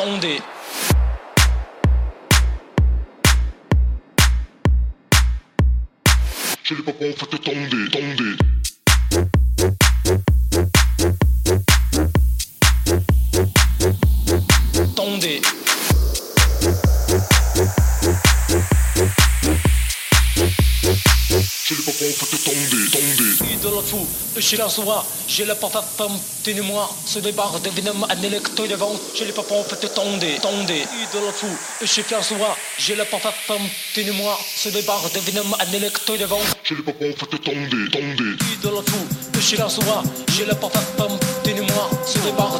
attendez. Je l'ai pas bon, faites tomber, tomber. Attendez. Je l'ai pas bon, faites tomber, tomber. fou, suis la soie, j'ai la papa tenez moi, ce débarque de venom un électro devant, j'ai les papas fait tendez, tendez, fou, j'ai la soie, j'ai la papa tenez moi, ce débarque de devant, j'ai les fait fou, la soie, j'ai la papa tenez moi, ce débarque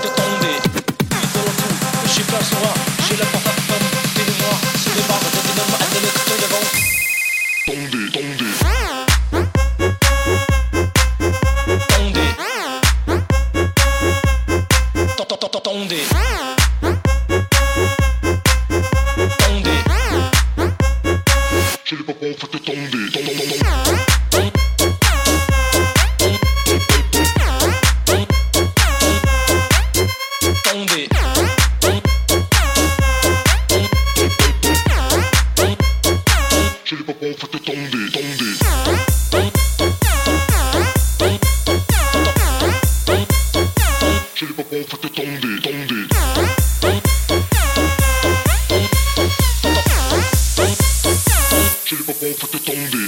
Tondez, tondez. Tondez. Tondez. t'en dé, tomber, Chili papão, foi teu tom de, tom de. Chili papão, foi teu tom de, tom de. Chili papão, foi teu tom de.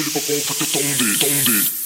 Tire pra conta que eu tombe, um tombe.